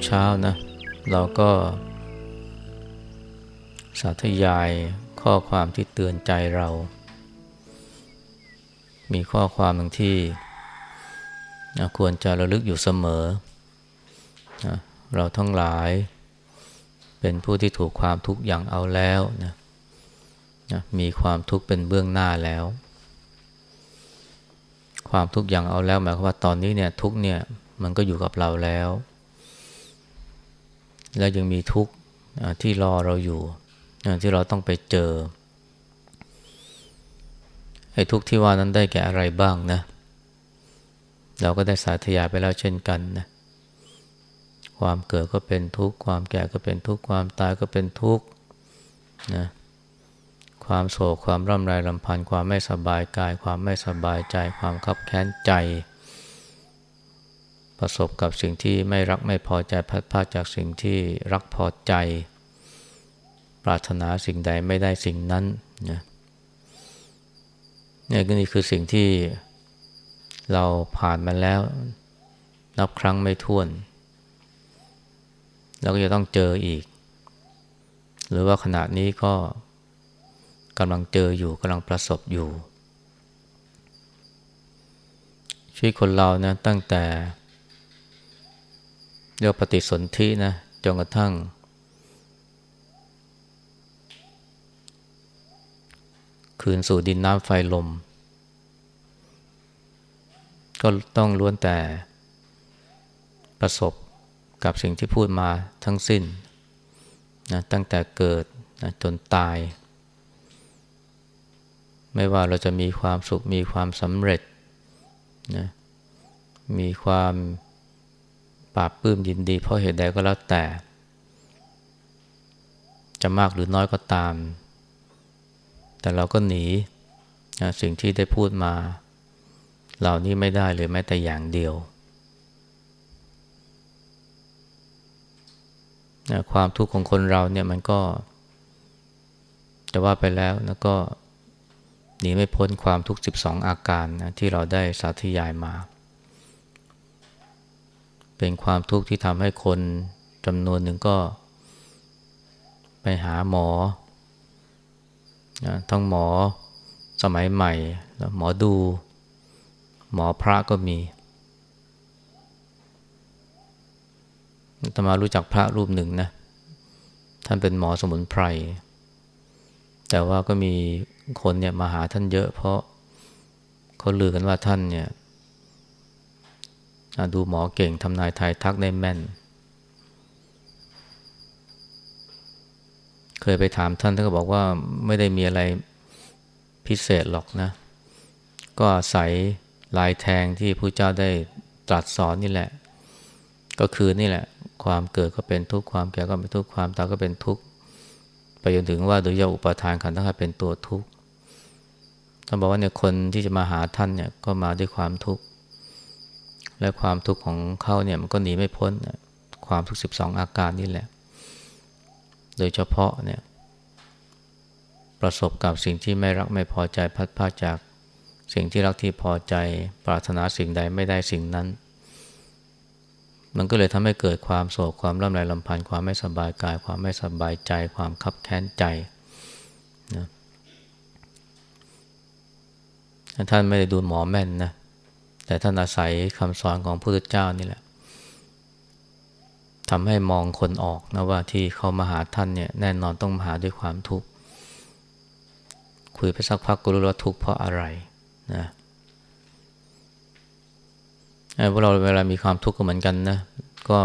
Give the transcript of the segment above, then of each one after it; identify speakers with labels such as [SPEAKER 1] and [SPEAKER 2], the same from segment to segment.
[SPEAKER 1] กเช้านะเราก็ สาธยายข้อความที่เตือนใจเรา มีข้อความบางที่ควรจะระลึกอยู่เสมอ เราทั้งหลาย เป็นผู้ที่ถูกความทุกข์อย่างเอาแล้วนะมีความทุกข์เป็นเบื้องหน้าแล้ว ความทุกข์อย่างเอาแล้วหมายความว่าตอนนี้เนี่ยทุกเนี่ยมันก็อยู่กับเราแล้ว แล้วยังมีทุกข์ที่รอเราอยู่ที่เราต้องไปเจอไอ้ทุกข์ที่ว่านั้นได้แก่อะไรบ้างนะ เราก็ได้สาธยายไปแล้วเช่นกันนะความเกิดก็เป็นทุกข์ความแก่ก็เป็นทุกข์ความตายก็เป็นทุกข์นะความโศกความร่ำไรลำพันธ์ความไม่สบายกาย ความไม่สบายใจ ความขับแค้นใจ ประสบกับสิ่งที่ไม่รักไม่พอใจพัดพาจากสิ่งที่รักพอใจ ปรารถนาสิ่งใดไม่ได้สิ่งนั้นนะนี่ก็นี่คือสิ่งที่เราผ่านมาแล้ว นับครั้งไม่ถ้วนเราก็จะต้องเจออีก หรือว่าขณะนี้ก็กำลังเจออยู่กำลังประสบอยู่ชีวิตคนเรานะตั้งแต่ เรียกปฏิสนธินะจนกระทั่ง คืนสู่ดินน้ำไฟลม ก็ต้องล้วนแต่ประสบกับสิ่งที่พูดมาทั้งสิ้นนะตั้งแต่เกิดนะจนตาย ไม่ว่าเราจะมีความสุขมีความสำเร็จนะมีความ ปราบปื้มยินดี เพราะเหตุใดก็แล้วแต่ จะมากหรือน้อยก็ตาม แต่เราก็หนีสิ่งที่ได้พูดมา เหล่านี้ไม่ได้เลยแม้แต่อย่างเดียว ความทุกข์ของคนเราเนี่ยมันก็ จะว่าไปแล้วนะก็หนีไม่พ้นความทุกข์ 12 อาการนะที่เราได้สาธยายมา เป็นความทุกข์ที่ทำให้คนจำนวนหนึ่งก็ ไปหาหมอนะทั้งหมอสมัยใหม่แล้วหมอดู หมอพระก็มีตมารู้จักพระรูปหนึ่งนะ ท่านเป็นหมอสมุนไพร แต่ว่าก็มีคนเนี่ยมาหาท่านเยอะ เพราะเขาลือกันว่าท่านเนี่ย ดูหมอเก่งทำนายทายทักได้แม่น เคยไปถามท่านท่านก็บอกว่าไม่ได้มีอะไรพิเศษหรอกนะ ก็ใส่ลายแทงที่ผู้เจ้าได้ตรัสสอนนี่แหละ ก็คือนี่แหละ ความเกิดก็เป็นทุกข์ความแก่ก็เป็นทุกข์ความตายก็เป็นทุกข์ไปจนถึงว่าโดยยาอุปทานขันธ์ทั้งห้าเป็นตัวทุกข์ท่านบอกว่าเนี่ยคนที่จะมาหาท่านเนี่ยก็มาด้วยความทุกข์ และความทุกข์ของเขาเนี่ยมันก็หนีไม่พ้นความทุกข์สิบสองอาการนี่แหละ โดยเฉพาะเนี่ยประสบกับสิ่งที่ไม่รักไม่พอใจพัดพาจาก สิ่งที่รักที่พอใจ ปรารถนาสิ่งใดไม่ได้สิ่งนั้น มันก็เลยทำให้เกิดความโศกความร่ำไรลำพันธ์ความไม่สบายกาย ความไม่สบายใจ ความคับแค้นใจนะท่านไม่ได้ดูหมอแม่นนะ แต่ท่านอาศัยคำสอนของพระพุทธเจ้านี่แหละทำให้มองคนออกนะว่าที่เขามาหาท่านเนี่ยแน่นอนต้องมาหาด้วยความทุกข์ คุยไปสักพักก็รู้ว่าทุกข์เพราะอะไรนะพวกเราเวลามีความทุกข์ก็เหมือนกันนะ ก็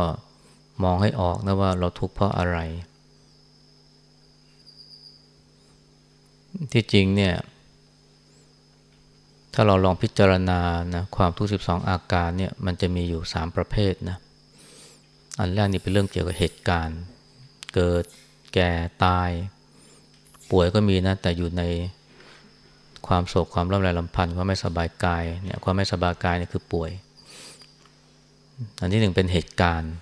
[SPEAKER 1] มองให้ออกนะว่าเราทุกข์เพราะอะไร ที่จริงเนี่ย ถ้าเราลองพิจารณานะความทุกข์สิบสองอาการเนี่ยมันจะมีอยู่สามประเภทนะอันแรกนี่เป็นเรื่องเกี่ยวกับเหตุการณ์ เกิดแก่ตาย ป่วยก็มีนะแต่อยู่ในความโศกความร่ำไรลำพันธ์ความไม่สบายกายเนี่ยความไม่สบายกายนี่คือป่วย อันที่หนึ่งเป็นเหตุการณ์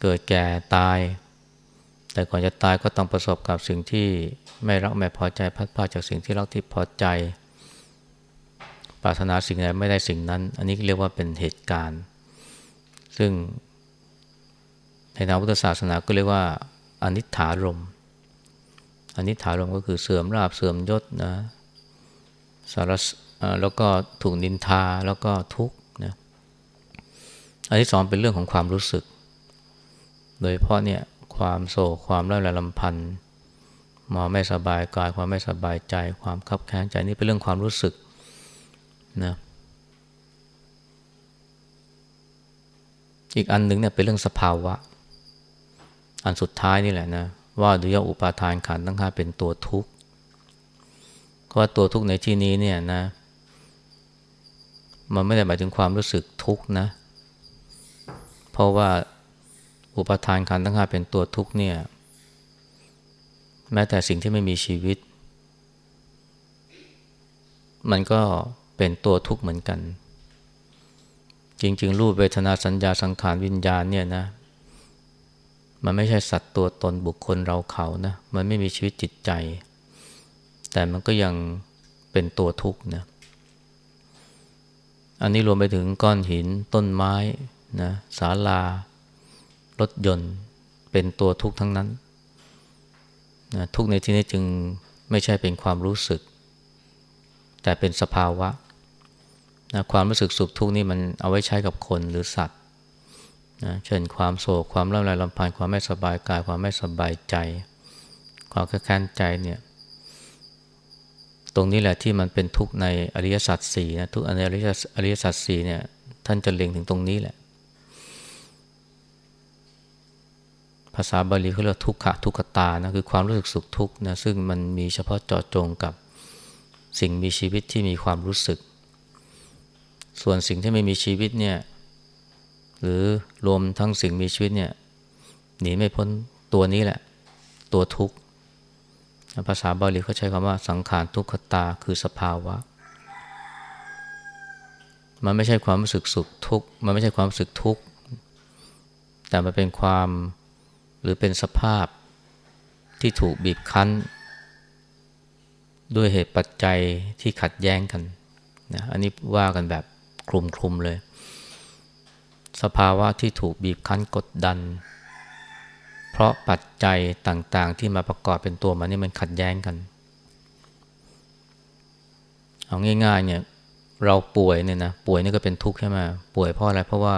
[SPEAKER 1] เกิดแก่ตาย แต่ก่อนจะตายก็ต้องประสบกับสิ่งที่ไม่รักไม่พอใจพัดพาจากสิ่งที่รักที่พอใจ ปรารถนาสิ่งใดไม่ได้สิ่งนั้น อันนี้เรียกว่าเป็นเหตุการณ์ ซึ่งในทางพุทธศาสนาก็เรียกว่าอนิถารมอนิถารมก็คือเสื่อมราบเสื่อมยศนะสารแล้วก็ถูกนินทาแล้วก็ทุกข์นะอันที่สองเป็นเรื่องของความรู้สึก โดยเพราะเนี่ยความโศกความร่าเริงลำพันธ์มาไม่สบายกายความไม่สบายใจ ความคับแค้นใจนี่เป็นเรื่องความรู้สึก นะอีกอันหนึ่งเนี่ยเป็นเรื่องสภาวะ อันสุดท้ายนี่แหละนะ ว่าดุยอุปาทานขันทั้งห้าเป็นตัวทุกข์ก็ว่าตัวทุกข์ในที่นี้เนี่ยนะ มันไม่ได้หมายถึงความรู้สึกทุกข์นะ เพราะว่าอุปาทานขันทั้งห้าเป็นตัวทุกข์เนี่ย แม้แต่สิ่งที่ไม่มีชีวิต มันก็ เป็นตัวทุกข์เหมือนกัน จริง ๆ รูปเวทนาสัญญาสังขารวิญญาณเนี่ยนะ มันไม่ใช่สัตว์ตัวตนบุคคลเราเขานะ มันไม่มีชีวิตจิตใจ แต่มันก็ยังเป็นตัวทุกข์นะ อันนี้รวมไปถึงก้อนหินต้นไม้นะศาลารถยนต์เป็นตัวทุกข์ทั้งนั้นนะทุกในที่นี้จึงไม่ใช่เป็นความรู้สึก แต่เป็นสภาวะ นะความรู้สึกสุขทุกข์นี่มันเอาไว้ใช้กับคนหรือสัตว์นะเช่นความโศกความร่ำไรลำพันความไม่สบายกายความไม่สบายใจ ความแค้นใจเนี่ย ตรงนี้แหละที่มันเป็นทุกข์ในอริยสัจสี่นะทุกในอริยสัจสี่เนี่ย ท่านจะเล็งถึงตรงนี้แหละ ภาษาบาลีเขาเรียกทุกขะทุกขตานะคือความรู้สึกสุขทุกข์นะซึ่งมันมีเฉพาะเจาะจงกับสิ่งมีชีวิตที่มีความรู้สึก ส่วนสิ่งที่ไม่มีชีวิตเนี่ยหรือรวมทั้งสิ่งมีชีวิตเนี่ยหนีไม่พ้นตัวนี้แหละ ตัวทุกข์ภาษาบาลีเขาใช้คำว่าสังขารทุกขตาคือสภาวะ มันไม่ใช่ความรู้สึกสุขทุกข์มันไม่ใช่ความรู้สึกทุกข์แต่มันเป็นความหรือเป็นสภาพที่ถูกบีบคั้น ด้วยเหตุปัจจัยที่ขัดแย้งกันนะอันนี้ว่ากันแบบ คลุมๆเลย สภาวะที่ถูกบีบคั้นกดดัน เพราะปัจจัยต่างๆ ที่มาประกอบเป็นตัวมันนี่มันขัดแย้งกัน เอาง่ายๆเนี่ยเราป่วยเนี่ยนะป่วยนี่ก็เป็นทุกข์ใช่ไหมป่วยเพราะอะไรเพราะว่า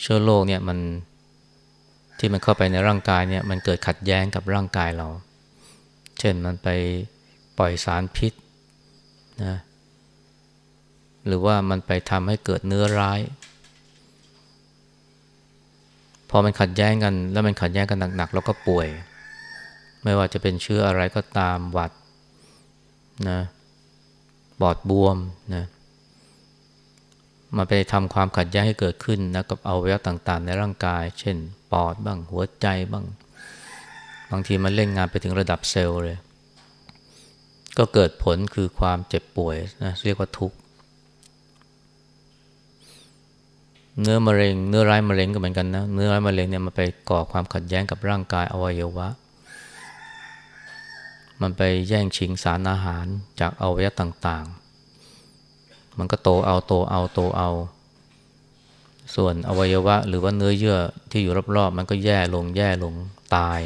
[SPEAKER 1] เชื้อโรคเนี่ยมันที่มันเข้าไปในร่างกายเนี่ยมันเกิดขัดแย้งกับร่างกายเรา เช่นมันไปปล่อยสารพิษนะ หรือว่ามันไปทำให้เกิดเนื้อร้าย พอมันขัดแย้งกัน แล้วมันขัดแย้งกันหนักๆเราก็ป่วย ไม่ว่าจะเป็นเชื้ออะไรก็ตามหวัดนะบอดบวมนะมันไปทำความขัดแย้งให้เกิดขึ้นนะกับอวัยวะต่างๆ ในร่างกาย เช่น ปอดบ้างหัวใจบ้าง บางทีมันเล่นงานไปถึงระดับเซลล์เลย ก็เกิดผลคือความเจ็บป่วยนะเรียกว่าทุกข์ เนื้อมะเร็ง เนื้อร้ายมะเร็งก็เหมือนกันนะ เนื้อร้ายมะเร็งเนี่ยมันไปก่อความขัดแย้งกับร่างกายอวัยวะ มันไปแย่งชิงสารอาหารจากอวัยวะต่างๆ มันก็โตเอาโตเอาโตเอา ส่วนอวัยวะ หรือว่าเนื้อเยื่อที่อยู่รอบๆ มันก็แย่ลงแย่ลงตาย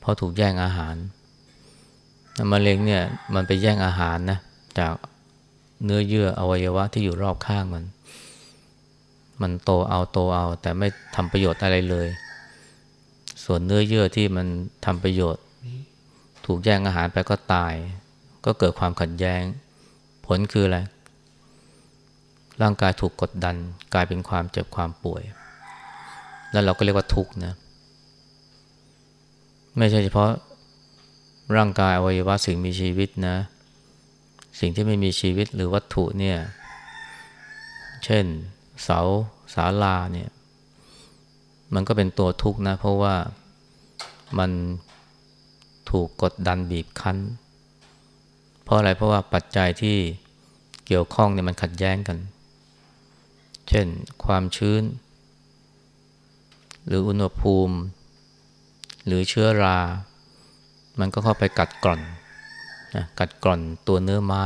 [SPEAKER 1] เพราะถูกแย่งอาหารมะเร็งเนี่ยมันไปแย่งอาหารนะจากเนื้อเยื่ออวัยวะที่อยู่รอบข้างมัน มันโตเอาโตเอา แต่ไม่ทำประโยชน์อะไรเลย ส่วนเนื้อเยื่อที่มันทำประโยชน์ ถูกแย่งอาหารไปก็ตาย ก็เกิดความขัดแย้ง ผลคืออะไร ร่างกายถูกกดดัน กลายเป็นความเจ็บความป่วย แล้วเราก็เรียกว่าทุกข์นะ ไม่ใช่เฉพาะร่างกายอวัยวะสิ่งมีชีวิตนะ สิ่งที่ไม่มีชีวิตหรือวัตถุเนี่ย เช่น เสาศาลาเนี่ย มันก็เป็นตัวทุกข์นะ เพราะว่ามันถูกกดดันบีบคั้น เพราะอะไรเพราะว่าปัจจัยที่เกี่ยวข้องเนี่ยมันขัดแย้งกัน เช่นความชื้น หรืออุณหภูมิ หรือเชื้อรา มันก็เข้าไปกัดกร่อนนะกัดกร่อนตัวเนื้อไม้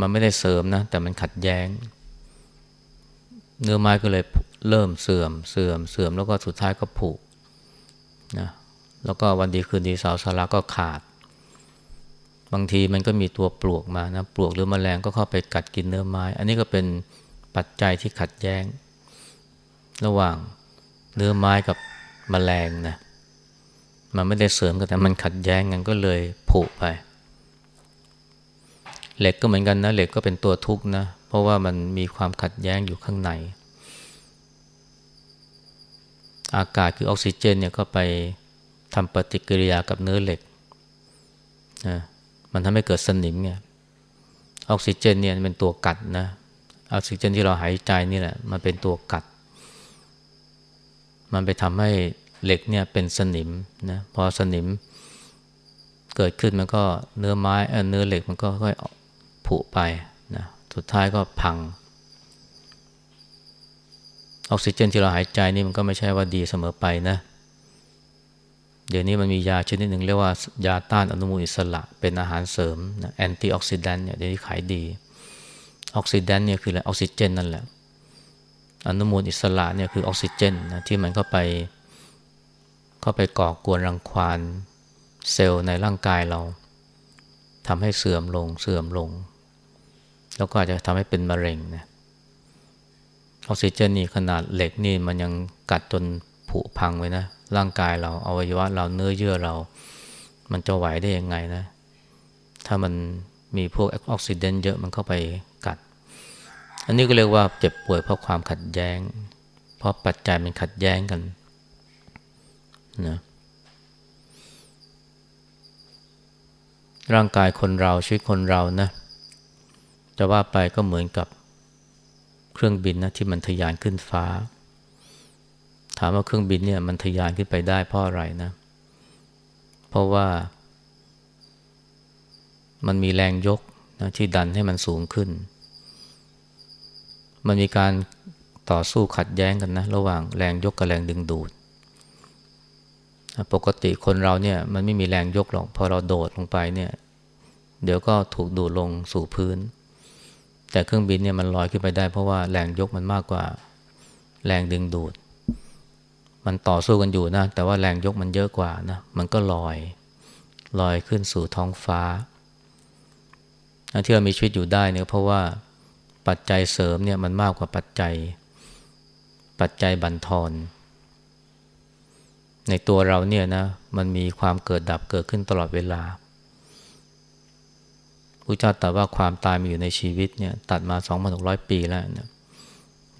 [SPEAKER 1] มันไม่ได้เสริมนะแต่มันขัดแย้ง เนื้อไม้ก็เลยเริ่มเสื่อมเสื่อมเสื่อมแล้วก็สุดท้ายก็ผุนะแล้วก็วันดีคืนดีเสาสาราก็ขาด บางทีมันก็มีตัวปลวกมานะปลวกหรือมแมลงก็เข้าไปกัดกินเนื้อไม้ อันนี้ก็เป็นปัจจัยที่ขัดแย้ง ระหว่างเนื้อไม้กับมแมลงนะมันไม่ได้เสริมกันแต่มันขัดแย้งกันก็เลยผุไป เหล็กก็เหมือนกันนะเหล็กก็เป็นตัวทุกข์นะ เพราะว่ามันมีความขัดแย้งอยู่ข้างใน อากาศคือออกซิเจนเนี่ยก็ไปทำปฏิกิริยากับเนื้อเหล็กนะมันทำให้เกิดสนิมเนี่ยออกซิเจนเนี่ยเป็นตัวกัดนะออกซิเจนที่เราหายใจนี่แหละมันเป็นตัวกัด มันไปทำให้เหล็กเนี่ยเป็นสนิมนะพอสนิมเกิดขึ้นมันก็เนื้อไม้เนื้อเหล็กมันก็ค่อย ผุไปนะสุดท้ายก็พัง ออกซิเจนที่เราหายใจนี่มันก็ไม่ใช่ว่าดีเสมอไปนะ เดี๋ยวนี้มันมียาชนิดหนึ่งเรียกว่ายาต้านอนุมูลอิสระ เป็นอาหารเสริมนะ antioxidant เนี่ยเดี๋ยวนี้ขายดี oxidant เนี่ยคืออะไรออกซิเจนนั่นแหละ อนุมูลอิสระเนี่ยคือออกซิเจนนะที่มันเข้าไปเข้าไปก่อกวนรังควานเซลล์ในร่างกายเราทำให้เสื่อมลงเสื่อมลง แล้วก็อาจจะทำให้เป็นมะเร็งนะออกซิเจนนี่ขนาดเหล็กนี่มันยังกัดจนผุพังไว้นะ ร่างกายเราอวัยวะเราเนื้อเยื่อเรา มันจะไหวได้ยังไงนะ ถ้ามันมีพวกออกซิเดนเยอะมันเข้าไปกัด อันนี้ก็เรียกว่าเจ็บป่วยเพราะความขัดแย้ง เพราะปัจจัยมันขัดแย้งกันนะร่างกายคนเราชีวิตคนเรานะ จะว่าไปก็เหมือนกับเครื่องบินนะที่มันทะยานขึ้นฟ้า ถามว่าเครื่องบินเนี่ยมันทะยานขึ้นไปได้เพราะอะไรนะ เพราะว่า มันมีแรงยกนะที่ดันให้มันสูงขึ้น มันมีการต่อสู้ขัดแย้งกันนะ ระหว่างแรงยกกับแรงดึงดูด ปกติคนเราเนี่ยมันไม่มีแรงยกหรอกพอเราโดดลงไปเนี่ย เดี๋ยวก็ถูกดูดลงสู่พื้น แต่เครื่องบินเนี่ยมันลอยขึ้นไปได้ เพราะว่าแรงยกมันมากกว่าแรงดึงดูด มันต่อสู้กันอยู่นะ แต่ว่าแรงยกมันเยอะกว่านะ มันก็ลอย ลอยขึ้นสู่ท้องฟ้าที่เรามีชีวิตอยู่ได้เนี่ยเพราะว่าปัจจัยเสริมเนี่ยมันมากกว่าปัจจัย ปัจจัยบันทอนในตัวเราเนี่ยนะ มันมีความเกิดดับเกิดขึ้นตลอดเวลา พระเจ้าตรัสว่าความตายมีอยู่ในชีวิตเนี่ยตัดมา 2,600 ปีแล้วเนี่ย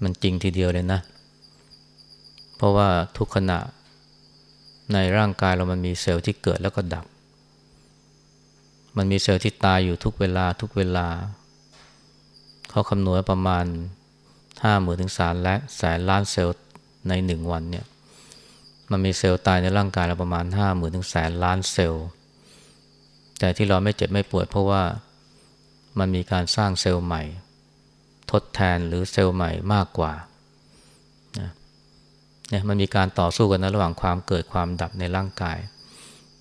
[SPEAKER 1] มันจริงทีเดียวเลยนะ เพราะว่าทุกขณะในร่างกายเรามันมีเซลล์ที่เกิดแล้วก็ดับ มันมีเซลล์ที่ตายอยู่ทุกเวลาทุกเวลา เขาคำนวณประมาณห้าหมื่นถึงสามและแสนล้านเซลล์ในหนึ่งวันเนี่ย มันมีเซลล์ตายในร่างกายเราประมาณห้าหมื่นถึงแสนล้านเซลล์ แต่ที่เราไม่เจ็บไม่ปวดเพราะว่า มันมีการสร้างเซลล์ใหม่ ทดแทนหรือเซลล์ใหม่มากกว่านะเนี่ยมันมีการต่อสู้กันนะระหว่างความเกิดความดับในร่างกาย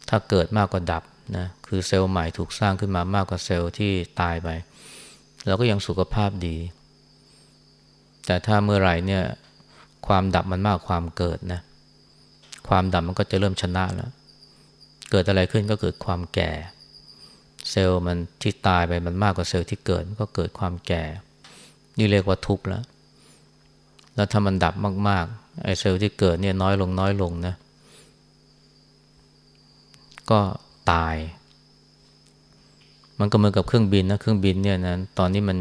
[SPEAKER 1] ถ้าเกิดมากกว่าดับนะคือเซลล์ใหม่ถูกสร้างขึ้นมามากกว่าเซลล์ที่ตายไปเราก็ยังสุขภาพดี แต่ถ้าเมื่อไหร่เนี่ยความดับมันมากความเกิดนะความดับมันก็จะเริ่มชนะแล้ว เกิดอะไรขึ้นก็เกิดความแก่ เซลล์มันที่ตายไปมันมากกว่าเซลล์ที่เกิดก็เกิดความแก่ นี่เรียกว่าทุกข์แล้ว แล้วถ้ามันดับมากๆไอ้เซลล์ที่เกิดเนี่ยน้อยลงน้อยลงนะ ก็ตาย มันก็เหมือนกับเครื่องบินนะเครื่องบินเนี่ยนะตอนนี้มัน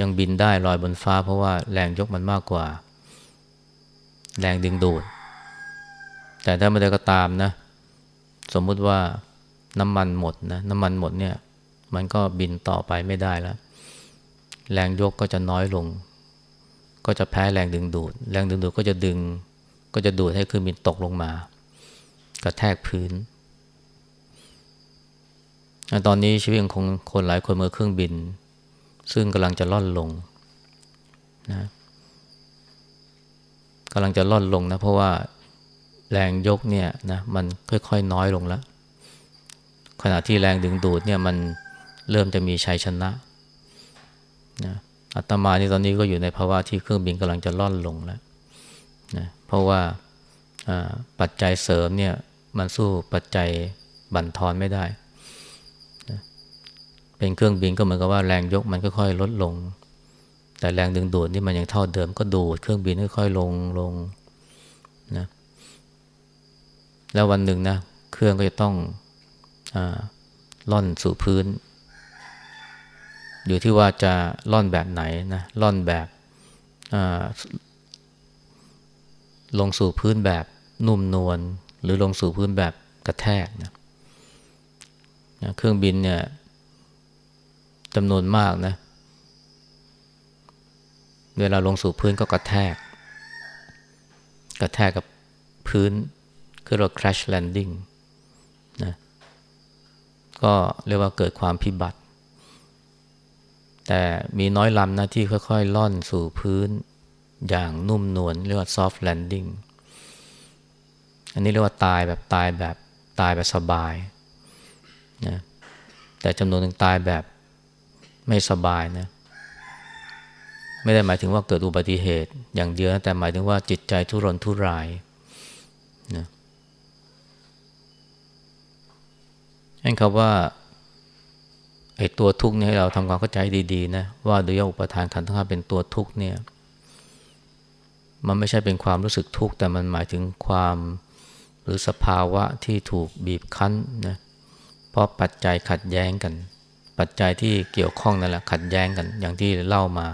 [SPEAKER 1] ยังบินได้ลอยบนฟ้า เพราะว่าแรงยกมันมากกว่า แรงดึงดูด แต่ถ้าไม่ได้ก็ตามนะ สมมุติว่า น้ำมันหมดนะน้ำมันหมดเนี่ย มันก็บินต่อไปไม่ได้แล้ว แรงยกก็จะน้อยลง ก็จะแพ้แรงดึงดูด แรงดึงดูดก็จะดึง ก็จะดูดให้เครื่องบินตกลงมา กระแทกพื้นตอนนี้ชีวิตของคนหลายคนเมื่อเครื่องบิน ซึ่งกำลังจะล่อนลงนะกำลังจะล่อนลงนะ เพราะว่าแรงยกเนี่ยนะมันค่อยๆน้อยลงแล้ว ขณะที่แรงดึงดูดเนี่ยมันเริ่มจะมีชัยชนะนะอาตมานี่ตอนนี้ก็อยู่ในภาวะที่เครื่องบินกำลังจะล่อนลงแล้วนะเพราะว่าปัจจัยเสริมเนี่ยมันสู้ปัจจัยบั่นทอนไม่ได้นะเป็นเครื่องบินก็เหมือนกับว่าแรงยกมันค่อยๆลดลง แต่แรงดึงดูดนี่มันยังเท่าเดิมก็ดูดเครื่องบินค่อยๆลงลงนะแล้ววันหนึ่งนะเครื่องก็จะต้อง ล่อนสู่พื้น อยู่ที่ว่าจะล่อนแบบไหนนะล่อนแบบลงสู่พื้นแบบนุ่มนวลหรือลงสู่พื้นแบบกระแทกนะเครื่องบินเนี่ยจำนวนมากนะ เวลาลงสู่พื้นก็กระแทก กระแทกกับพื้นคือเรา crash landing นะ ก็เรียกว่าเกิดความพิบัติ แต่มีน้อยลำนะที่ค่อยๆ ล่อนสู่พื้นอย่างนุ่มนวลเรียกว่า soft landing อันนี้เรียกว่าตายแบบตายแบบตายแบบสบายนะแต่จำนวนหนึ่งตายแบบไม่สบายนะไม่ได้หมายถึงว่าเกิดอุบัติเหตุอย่างเดียวแต่หมายถึงว่าจิตใจทุรนทุรายนะ นั่นคำว่าไอ้ตัวทุกข์เนี่ยเราทำความเข้าใจดีๆนะว่าโดยอุปทานขันธ์ทั้งห้าเป็นตัวทุกข์เนี่ยมันไม่ใช่เป็นความรู้สึกทุกข์แต่มันหมายถึงความหรือสภาวะที่ถูกบีบคั้นนะเพราะปัจจัยขัดแย้งกัน ปัจจัยที่เกี่ยวข้องนั่นแหละขัดแย้งกันอย่างที่เล่ามา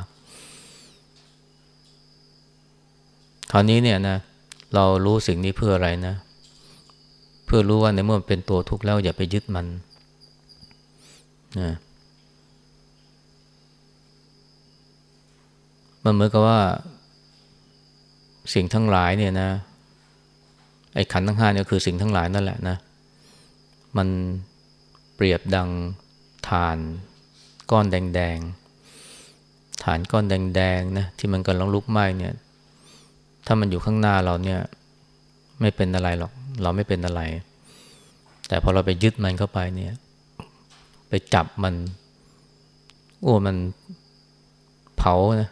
[SPEAKER 1] คราวนี้เนี่ยนะเรารู้สิ่งนี้เพื่ออะไรนะเพื่อรู้ว่าในเมื่อมันเป็นตัวทุกข์แล้วอย่าไปยึดมันนะมันเหมือนกับว่า สิ่งทั้งหลายเนี่ยนะ ไอ้ขันทั้งห้าเนี่ยคือสิ่งทั้งหลายนั่นแหละนะ มันเปรียบดังฐานก้อนแดงๆฐานก้อนแดงๆนะที่มันกำลังลุกไหม้เนี่ย ถ้ามันอยู่ข้างหน้าเราเนี่ย ไม่เป็นอะไรหรอก เราไม่เป็นอะไร แต่พอเราไปยึดมันเข้าไปเนี่ย ไปจับมันโอ้มันเผานะ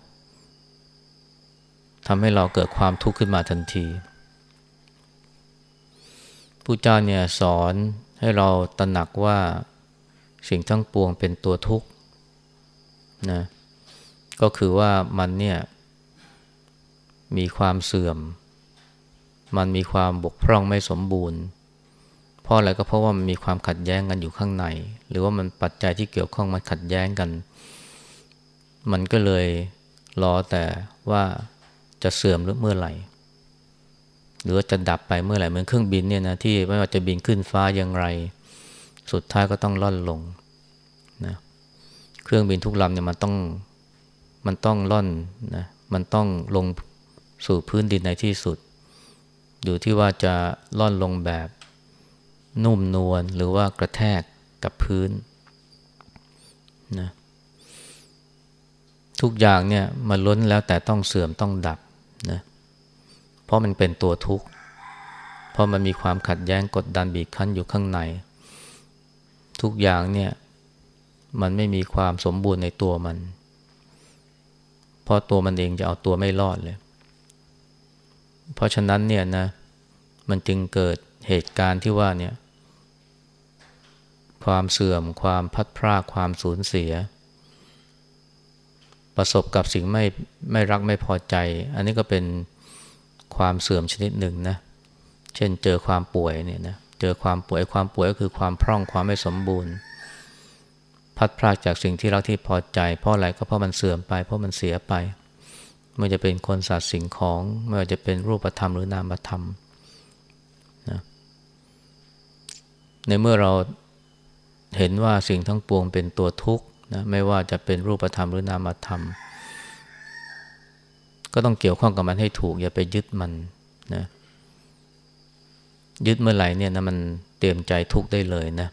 [SPEAKER 1] ทำให้เราเกิดความทุกข์ขึ้นมาทันทีผู้เจ้าเนี่ยสอนให้เราตระหนักว่าสิ่งทั้งปวงเป็นตัวทุกข์นะก็คือว่ามันเนี่ยมีความเสื่อม มันมีความบกพร่องไม่สมบูรณ์เพราะอะไรก็เพราะว่ามันมีความขัดแย้งกันอยู่ข้างใน หรือว่ามันปัจจัยที่เกี่ยวข้องมันขัดแย้งกัน มันก็เลยรอแต่ว่าจะเสื่อมหรือเมื่อไหร่ หรือจะดับไปเมื่อไหร่เหมือนเครื่องบินเนี่ยนะที่ไม่ว่าจะบินขึ้นฟ้าอย่างไร สุดท้ายก็ต้องล่อนลงนะเครื่องบินทุกลำเนี่ยมันต้องมันต้องล่อนนะมันต้องลงสู่พื้นดินในที่สุด อยู่ที่ว่าจะล่อนลงแบบนุ่มนวลหรือว่ากระแทกกับพื้นนะทุกอย่างเนี่ยมันล้นแล้วแต่ต้องเสื่อมต้องดับนะเพราะมันเป็นตัวทุกข์ เพราะมันมีความขัดแย้งกดดันบีบคั้นอยู่ข้างใน ทุกอย่างเนี่ยมันไม่มีความสมบูรณ์ในตัวมัน เพราะตัวมันเองจะเอาตัวไม่รอดเลย เพราะฉะนั้นเนี่ยนะมันจึงเกิดเหตุการณ์ที่ว่าเนี่ยความเสื่อมความพัดพรากความสูญเสีย ประสบกับสิ่งไม่ไม่รักไม่พอใจ อันนี้ก็เป็นความเสื่อมชนิดหนึ่งนะเช่นเจอความป่วยเนี่ยนะเจอความป่วยความป่วยก็คือความพร่องความไม่สมบูรณ์ พัดพรากจากสิ่งที่เราที่พอใจ เพราะอะไรก็เพราะมันเสื่อมไป เพราะมันเสียไป ไม่จะเป็นคนสัตว์สิ่งของ ไม่ว่าจะเป็นรูปธรรมหรือนามธรรมนะในเมื่อเราเห็นว่าสิ่งทั้งปวงเป็นตัวทุกข์นะไม่ว่าจะเป็นรูปธรรมหรือนามธรรม ก็ต้องเกี่ยวข้องกับมันให้ถูก อย่าไปยึดมันนะยึดเมื่อไหร่เนี่ยนะมันเตรียมใจทุกข์ได้เลยนะ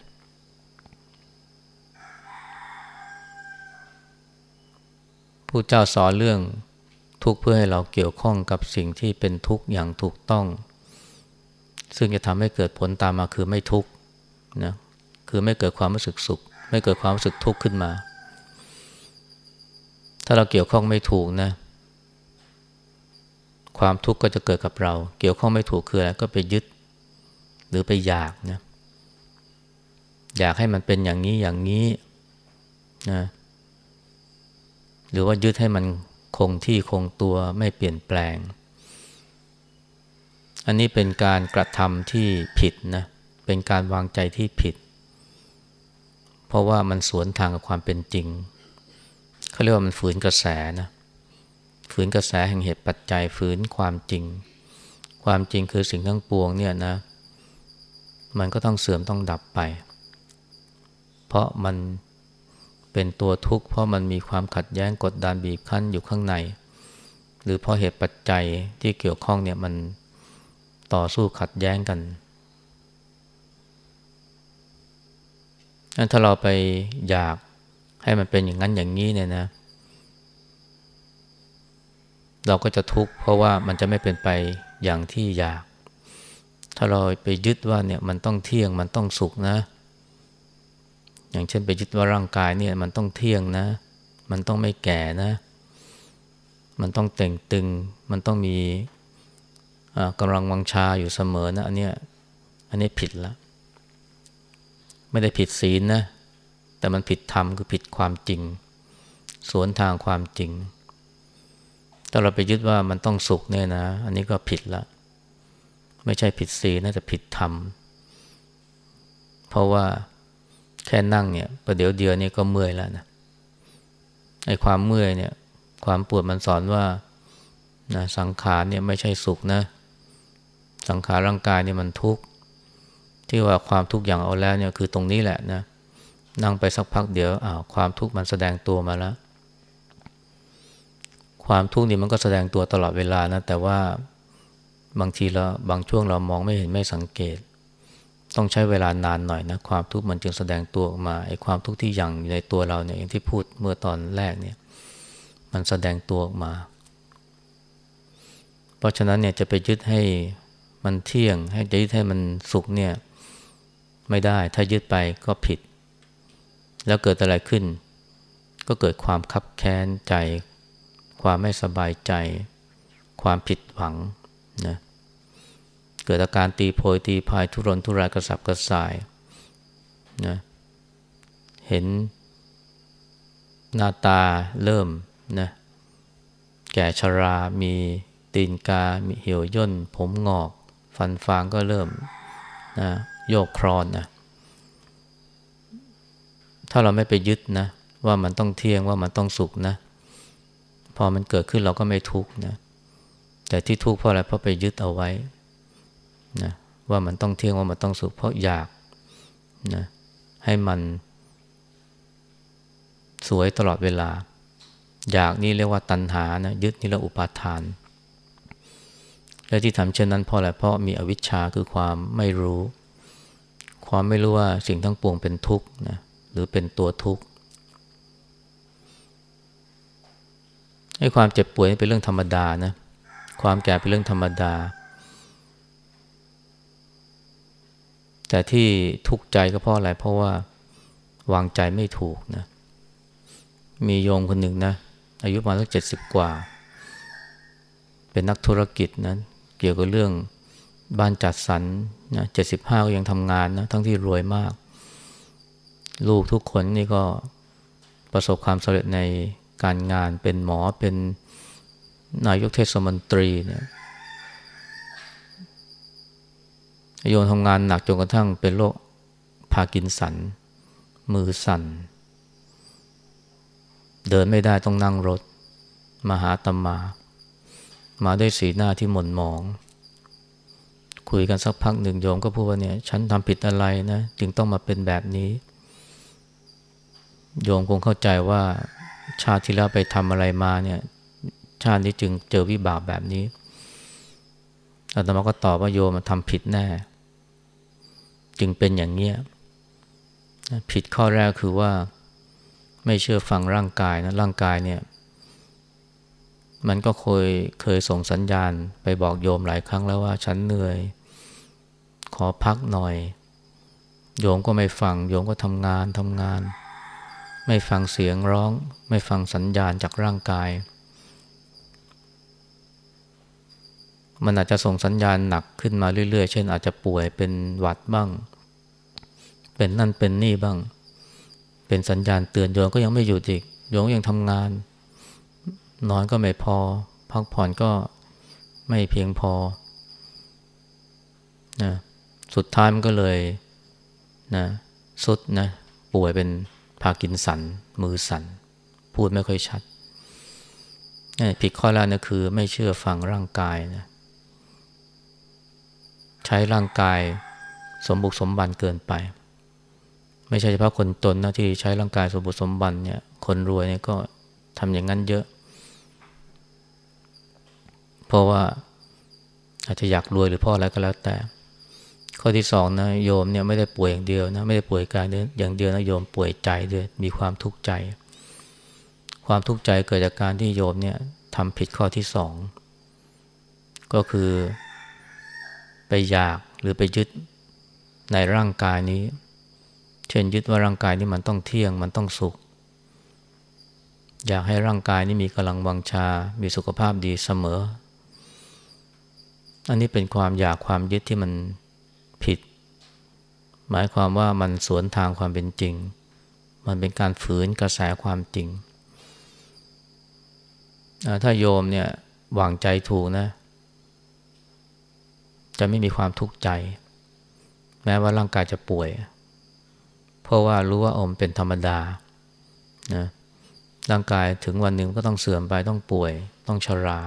[SPEAKER 1] ผู้เจ้าสอนเรื่อง ทุกข์เพื่อให้เราเกี่ยวข้องกับสิ่งที่เป็นทุกข์อย่างถูกต้อง ซึ่งจะทำให้เกิดผลตามมาคือไม่ทุกข์นะคือไม่เกิดความรู้สึกสุข ไม่เกิดความรู้สึกทุกข์ขึ้นมา ถ้าเราเกี่ยวข้องไม่ถูกนะ ความทุกข์ก็จะเกิดกับเรา เกี่ยวข้องไม่ถูกคืออะไรก็ไปยึด หรือไปอยากนะอยากให้มันเป็นอย่างนี้อย่างนี้นะหรือว่ายึดให้มัน คงที่คงตัวไม่เปลี่ยนแปลง อันนี้เป็นการกระทำที่ผิดนะ เป็นการวางใจที่ผิด เพราะว่ามันสวนทางกับความเป็นจริง เขาเรียกว่ามันฝืนกระแสนะ ฝืนกระแสแห่งเหตุปัจจัยฝืนความจริง ความจริงคือสิ่งทั้งปวงเนี่ยนะ มันก็ต้องเสื่อมต้องดับไป เพราะมัน เป็นตัวทุกข์เพราะมันมีความขัดแย้งกดดันบีบคั้นอยู่ข้างใน หรือเพราะเหตุปัจจัยที่เกี่ยวข้องเนี่ยมันต่อสู้ขัดแย้งกันถ้าเราไปอยากให้มันเป็นอย่างนั้นอย่างนี้เนี่ยนะ เราก็จะทุกข์เพราะว่ามันจะไม่เป็นไปอย่างที่อยาก ถ้าเราไปยึดว่าเนี่ยมันต้องเที่ยงมันต้องสุขนะ อย่างเช่นไปยึดว่าร่างกายเนี่ยมันต้องเที่ยงนะ มันต้องไม่แก่นะ มันต้องเต่งตึง มันต้องมีกำลังวังชาอยู่เสมอนะอันเนี้ยอันนี้ผิดละไม่ได้ผิดศีลนะ แต่มันผิดธรรมคือผิดความจริง สวนทางความจริง ถ้าเราไปยึดว่ามันต้องสุขเนี่ยนะ อันนี้ก็ผิดละ ไม่ใช่ผิดศีลนะแต่ผิดธรรม เพราะว่า แค่นั่งเนี่ยประเดี๋ยวเดียวนี่ก็เมื่อยแล้วนะไอ้ความเมื่อยเนี่ย ความปวดมันสอนว่านะสังขารเนี่ยไม่ใช่สุขนะ สังขารร่างกายเนี่ยมันทุกข์ที่ว่าความทุกข์อย่างเอาแล้วเนี่ยคือตรงนี้แหละนะนั่งไปสักพักเดี๋ยวอ้าวความทุกข์มันแสดงตัวมาแล้ว ความทุกข์นี่มันก็แสดงตัวตลอดเวลานะแต่ว่าบางทีเราบางช่วงเรามองไม่เห็นไม่สังเกต ต้องใช้เวลานานหน่อยนะความทุกข์มันจึงแสดงตัวออกมาไอ้ความทุกข์ที่ยังอยู่ในตัวเราเนี่ยอย่างที่พูดเมื่อตอนแรกเนี่ยมันแสดงตัวออกมา เพราะฉะนั้นเนี่ยจะไปยึดให้มันเที่ยง ให้จะยึดให้มันสุขเนี่ยไม่ได้ถ้ายึดไปก็ผิด แล้วเกิดอะไรขึ้น ก็เกิดความคับแค้นใจ ความไม่สบายใจ ความผิดหวังนะ เกิดอาการตีโพยตีพายทุรนทุรายกระสับกระส่ายนะเห็นหน้าตาเริ่มนะแก่ชรา มีตีนกา มีเหี่ยวย่น ผมงอก ฟันฟางก็เริ่มนะโยกครอนนะถ้าเราไม่ไปยึดนะ ว่ามันต้องเที่ยงว่ามันต้องสุขนะ พอมันเกิดขึ้นเราก็ไม่ทุกข์นะ แต่ที่ทุกข์เพราะอะไร เพราะไปยึดเอาไว้ นะว่ามันต้องเที่ยงว่ามันต้องสุขเพราะอยากนะให้มันสวยตลอดเวลา อยากนี่เรียกว่าตัณหานะยึดนี่เรียกอุปาทาน และที่ทำเช่นนั้นเพราะอะไรเพราะมีอวิชชาคือความไม่รู้ ความไม่รู้ว่าสิ่งทั้งปวงเป็นทุกข์นะหรือเป็นตัวทุกข์ให้ความเจ็บป่วยเป็นเรื่องธรรมดานะความแก่เป็นเรื่องธรรมดา แต่ที่ทุกข์ใจก็เพราะอะไร เพราะว่าวางใจไม่ถูกนะ มีโยมคนหนึ่งนะ อายุประมาณสักเจ็ดสิบกว่า เป็นนักธุรกิจนะเกี่ยวกับเรื่องบ้านจัดสรรนะเจ็ดสิบห้าก็ยังทำงานนะ ทั้งที่รวยมาก ลูกทุกคนนี่ก็ประสบความสำเร็จในการงานเป็นหมอเป็นนายกเทศมนตรีเนี่ย โยมทำงานหนักจนกระทั่งเป็นโรคพากินสัน มือสั่น เดินไม่ได้ต้องนั่งรถ มาหาตมา มาด้วยสีหน้าที่หม่นหมอง คุยกันสักพักหนึ่งโยมก็พูดว่าเนี่ย ฉันทำผิดอะไรนะ จึงต้องมาเป็นแบบนี้ โยมคงเข้าใจว่าชาติที่แล้วไปทำอะไรมาเนี่ย ชาตินี้จึงเจอวิบากแบบนี้ อาตมาก็ตอบว่าโยมทำผิดแน่ จึงเป็นอย่างเนี้ยผิดข้อแรกคือว่าไม่เชื่อฟังร่างกายนะร่างกายเนี่ย มันก็เคยเคยส่งสัญญาณไปบอกโยมหลายครั้งแล้วว่า ฉันเหนื่อย ขอพักหน่อย โยมก็ไม่ฟัง โยมก็ทำงานทำงาน ไม่ฟังเสียงร้อง ไม่ฟังสัญญาณจากร่างกาย มันอาจจะส่งสัญญาณหนักขึ้นมาเรื่อยๆ เช่นอาจจะป่วยเป็นหวัดบ้าง เป็นนั่นเป็นนี่บ้าง เป็นสัญญาณเตือนโยมก็ยังไม่หยุดอีกโยมยังทำงาน นอนก็ไม่พอ พักผ่อนก็ไม่เพียงพอนะสุดท้ายมันก็เลยนะสุดนะป่วยเป็นพากินสัน มือสัน พูดไม่ค่อยชัดนี่ผิดข้อแรกนะคือไม่เชื่อฟังร่างกายนะ ใช้ร่างกายสมบุกสมบันเกินไป ไม่ใช่เฉพาะคนจนนะที่ใช้ร่างกายสมบุกสมบันเนี่ยคนรวยเนี่ยก็ทำอย่างนั้นเยอะ เพราะว่าอาจจะอยากรวยหรือเพราะอะไรก็แล้วแต่ ข้อที่สองนะโยมเนี่ยไม่ได้ป่วยอย่างเดียวนะไม่ได้ป่วยกายอย่างเดียวนะโยมป่วยใจด้วยมีความทุกข์ใจ ความทุกข์ใจเกิดจากการที่โยมเนี่ยทำผิดข้อที่สองก็คือ ไปอยากหรือไปยึดในร่างกายนี้ เช่นยึดว่าร่างกายนี้มันต้องเที่ยงมันต้องสุข อยากให้ร่างกายนี้มีกำลังวังชา มีสุขภาพดีเสมอ อันนี้เป็นความอยากความยึดที่มันผิด หมายความว่ามันสวนทางความเป็นจริง มันเป็นการฝืนกระแสความจริง ถ้าโยมเนี่ยวางใจถูกนะ จะไม่มีความทุกข์ใจ แม้ว่าร่างกายจะป่วย เพราะว่ารู้ว่าอมเป็นธรรมดานะร่างกายถึงวันหนึ่งก็ต้องเสื่อมไปต้องป่วย ต้องชรา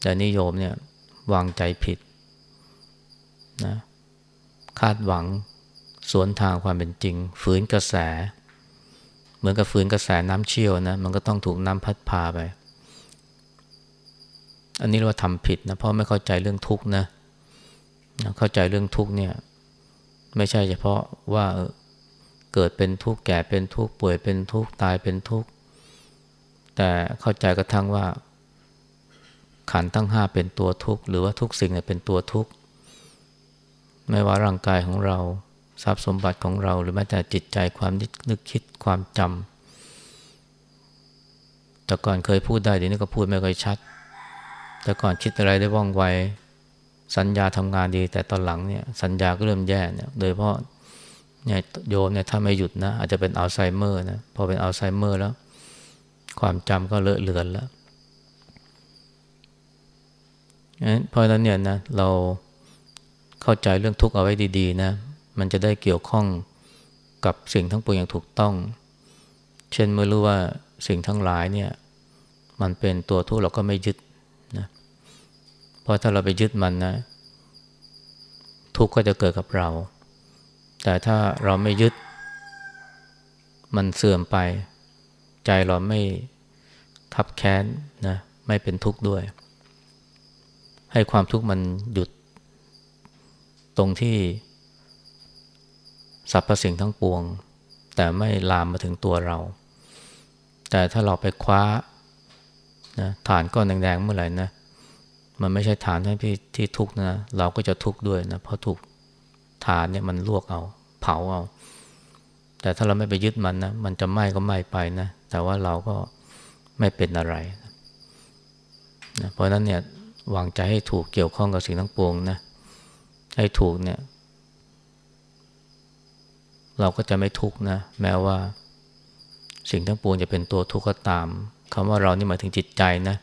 [SPEAKER 1] แต่นิยมเนี่ยวางใจผิดนะคาดหวังสวนทางความเป็นจริง ฝืนกระแส เหมือนกับฝืนกระแสน้ำเชี่ยวนะมันก็ต้องถูกน้ำพัดพาไป อันนี้เราทำผิดนะเพราะไม่เข้าใจเรื่องทุกข์นะ เข้าใจเรื่องทุกข์เนี่ยไม่ใช่เฉพาะว่าเกิดเป็นทุกข์แก่เป็นทุกข์ป่วยเป็นทุกข์ตายเป็นทุกข์แต่เข้าใจกระทั่งว่า ขันตั้งห้าเป็นตัวทุกข์หรือว่าทุกสิ่งเนี่ยเป็นตัวทุกข์ไม่ว่าร่างกายของเราทรัพย์สมบัติของเราหรือแม้แต่จิตใจความนึกคิดความจำแต่ก่อนเคยพูดได้เดี๋ยวนี้ก็พูดไม่ค่อยชัด แต่ก่อนคิดอะไรได้ว่องไว สัญญาทำงานดี แต่ตอนหลังเนี่ยสัญญาก็เริ่มแย่เนี่ยโดยเพราะเนี่ยโยมเนี่ยถ้าไม่หยุดนะอาจจะเป็นอัลไซเมอร์นะพอเป็นอัลไซเมอร์แล้ว ความจำก็เลอะเลือนแล้วเพราะฉะนั้นเนี่ยนะเราเข้าใจเรื่องทุกข์เอาไว้ดีๆนะมันจะได้เกี่ยวข้องกับสิ่งทั้งปวงอย่างถูกต้อง เช่นเมื่อรู้ว่าสิ่งทั้งหลายเนี่ยมันเป็นตัวทุกข์เราก็ไม่ยึดนะเราะถ้าเราไปยึดมันนะ ทุกข์ก็จะเกิดกับเรา แต่ถ้าเราไม่ยึด มันเสื่อมไป ใจเราไม่ทับแค้นนะไม่เป็นทุกข์ด้วย ให้ความทุกข์มันหยุด ตรงที่สรรพสิ่งทั้งปวง แต่ไม่ลามมาถึงตัวเรา แต่ถ้าเราไปคว้านะฐานก้อนแดงๆเมื่อไหร่นะ มันไม่ใช่ฐานที่ที่ทุกนะเราก็จะทุกข์ด้วยนะเพราะถูกฐานเนี่ยมันลวกเอา เผาเอา แต่ถ้าเราไม่ไปยึดมันนะมันจะไหม้ก็ไหม้ไปนะแต่ว่าเราก็ไม่เป็นอะไรนะเพราะนั้นเนี่ยวางใจให้ถูกเกี่ยวข้องกับสิ่งทั้งปวงนะให้ถูกเนี่ย เราก็จะไม่ทุกข์นะแม้ว่าสิ่งทั้งปวงจะเป็นตัวทุกข์ก็ตามคำว่าเรานี่หมายถึงจิตใจนะ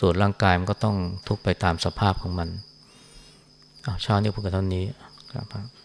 [SPEAKER 1] ส่วนร่างกายมันก็ต้องทุกไปตามสภาพของมันอาช้านี้พูดกันเท่านี้ครับ